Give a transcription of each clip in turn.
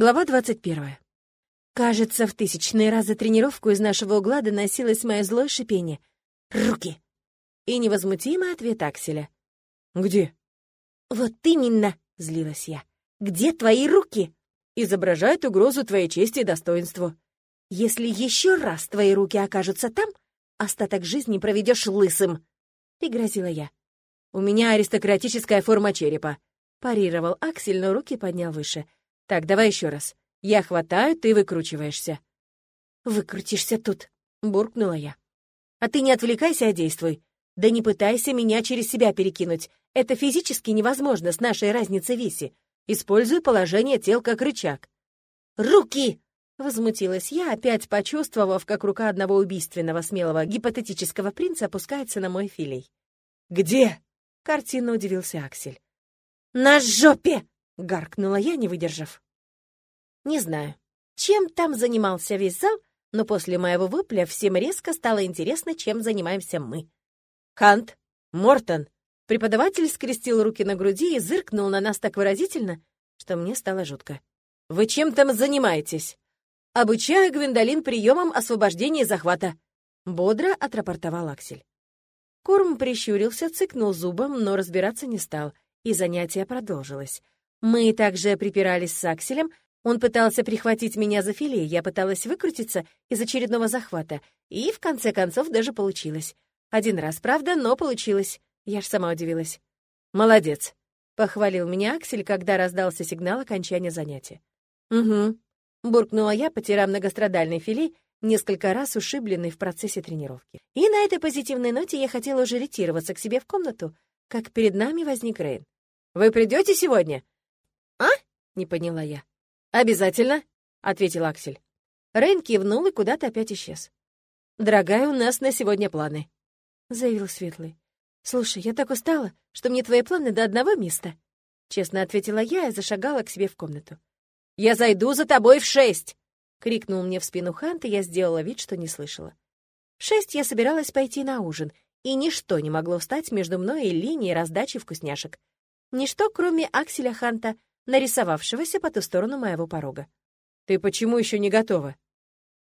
Глава 21. Кажется, в тысячный раз за тренировку из нашего угла доносилось мое злое шипение. «Руки!» И невозмутимый ответ Акселя. «Где?» «Вот именно!» — злилась я. «Где твои руки?» «Изображают угрозу твоей чести и достоинству». «Если еще раз твои руки окажутся там, остаток жизни проведешь лысым!» — пригрозила я. «У меня аристократическая форма черепа», — парировал Аксель, но руки поднял выше — так, давай еще раз. Я хватаю, ты выкручиваешься. Выкрутишься тут, буркнула я. А ты не отвлекайся, а действуй. Да не пытайся меня через себя перекинуть. Это физически невозможно с нашей разницей веси. Используй положение тел как рычаг. Руки! Возмутилась я, опять почувствовав, как рука одного убийственного смелого гипотетического принца опускается на мой филей. «Где?» — картинно удивился Аксель. «На жопе!» — гаркнула я, не выдержав. Не знаю, чем там занимался весь зал, но после моего выпля всем резко стало интересно, чем занимаемся мы. «Хант! Мортон!» Преподаватель скрестил руки на груди и зыркнул на нас так выразительно, что мне стало жутко. «Вы чем там занимаетесь?» «Обучаю Гвиндолин приемам освобождения и захвата», — бодро отрапортовал Аксель. Корм прищурился, цыкнул зубом, но разбираться не стал, и занятие продолжилось. Мы также припирались с Акселем, он пытался прихватить меня за филе, я пыталась выкрутиться из очередного захвата, и в конце концов даже получилось. Один раз, правда, но получилось. Я ж сама удивилась. «Молодец», — похвалил меня Аксель, когда раздался сигнал окончания занятия. «Угу», — буркнула я, потирая многострадальный филе, несколько раз ушибленный в процессе тренировки. И на этой позитивной ноте я хотела уже ретироваться к себе в комнату, как перед нами возник Рейн. «Вы придете сегодня?» «А?» — не поняла я. «Обязательно», — ответил Аксель. Рейн кивнул и куда-то опять исчез. «Дорогая, у нас на сегодня планы», — заявил Светлый. «Слушай, я так устала, что мне твои планы до одного места», — честно ответила я и зашагала к себе в комнату. «Я зайду за тобой в шесть!» — крикнул мне в спину Хант, и я сделала вид, что не слышала. В шесть я собиралась пойти на ужин, и ничто не могло встать между мной и линией раздачи вкусняшек. Ничто, кроме Акселя Ханта, нарисовавшегося по ту сторону моего порога. «Ты почему еще не готова?»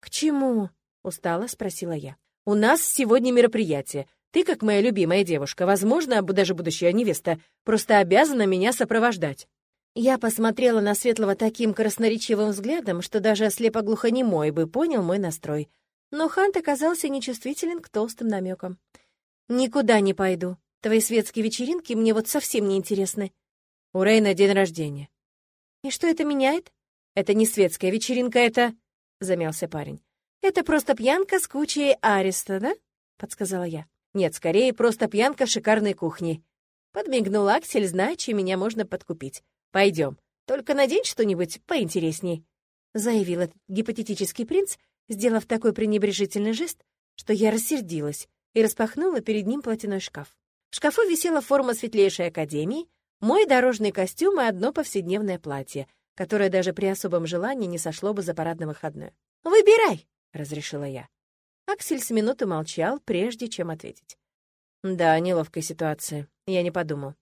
«К чему?» — устало спросила я. «У нас сегодня мероприятие. Ты, как моя любимая девушка, возможно, даже будущая невеста, просто обязана меня сопровождать». Я посмотрела на Светлого таким красноречивым взглядом, что даже ослепо-глухонемой бы понял мой настрой. Но Хант оказался нечувствителен к толстым намекам. «Никуда не пойду. Твои светские вечеринки мне вот совсем не интересны. У Рейна день рождения. И что это меняет? Это не светская вечеринка, это... Замялся парень. Это просто пьянка с кучей ареста, да? Подсказала я. Нет, скорее, просто пьянка шикарной кухни. Подмигнул Аксель, зная, чем меня можно подкупить. Пойдем. Только надень что-нибудь поинтересней. Заявил этот гипотетический принц, сделав такой пренебрежительный жест, что я рассердилась и распахнула перед ним платяной шкаф. В шкафу висела форма светлейшей академии, мой дорожный костюм и одно повседневное платье, которое даже при особом желании не сошло бы за парадно-выходное. «Выбирай!» — разрешила я. Аксель с минуты молчал, прежде чем ответить. «Да, неловкая ситуация. Я не подумал».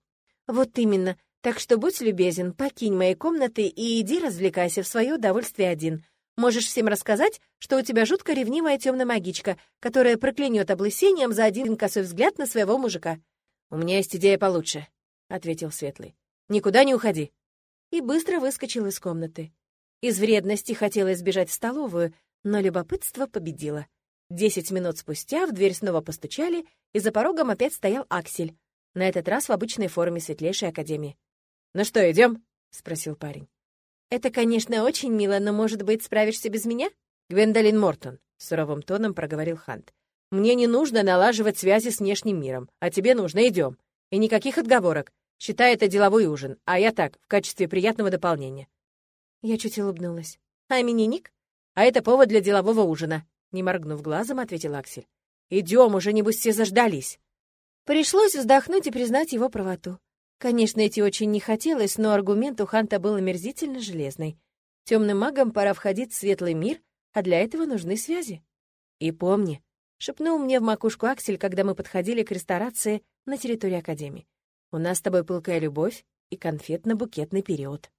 «Вот именно. Так что будь любезен, покинь мои комнаты и иди развлекайся в свое удовольствие один. Можешь всем рассказать, что у тебя жутко ревнивая темная магичка, которая проклянет облысением за один косой взгляд на своего мужика». «У меня есть идея получше», — ответил Светлый. «Никуда не уходи!» И быстро выскочил из комнаты. Из вредности хотелось сбежать в столовую, но любопытство победило. Десять минут спустя в дверь снова постучали, и за порогом опять стоял Аксель, на этот раз в обычной форме Светлейшей Академии. «Ну что, идем? спросил парень. «Это, конечно, очень мило, но, может быть, справишься без меня?» «Гвендолин Мортон», — суровым тоном проговорил Хант. «Мне не нужно налаживать связи с внешним миром, а тебе нужно, идем. И никаких отговорок. Считай это деловой ужин, а я так, в качестве приятного дополнения». Я чуть улыбнулась. «А именинник?» «А это повод для делового ужина», — не моргнув глазом, ответил Аксель. «Идем, уже, небось, все заждались». Пришлось вздохнуть и признать его правоту. Конечно, идти очень не хотелось, но аргумент у Ханта был омерзительно железный. Темным магам пора входить в светлый мир, а для этого нужны связи. «И помни», — шепнул мне в макушку Аксель, когда мы подходили к ресторации на территории Академии. У нас с тобой пылкая любовь и конфетно-букетный период.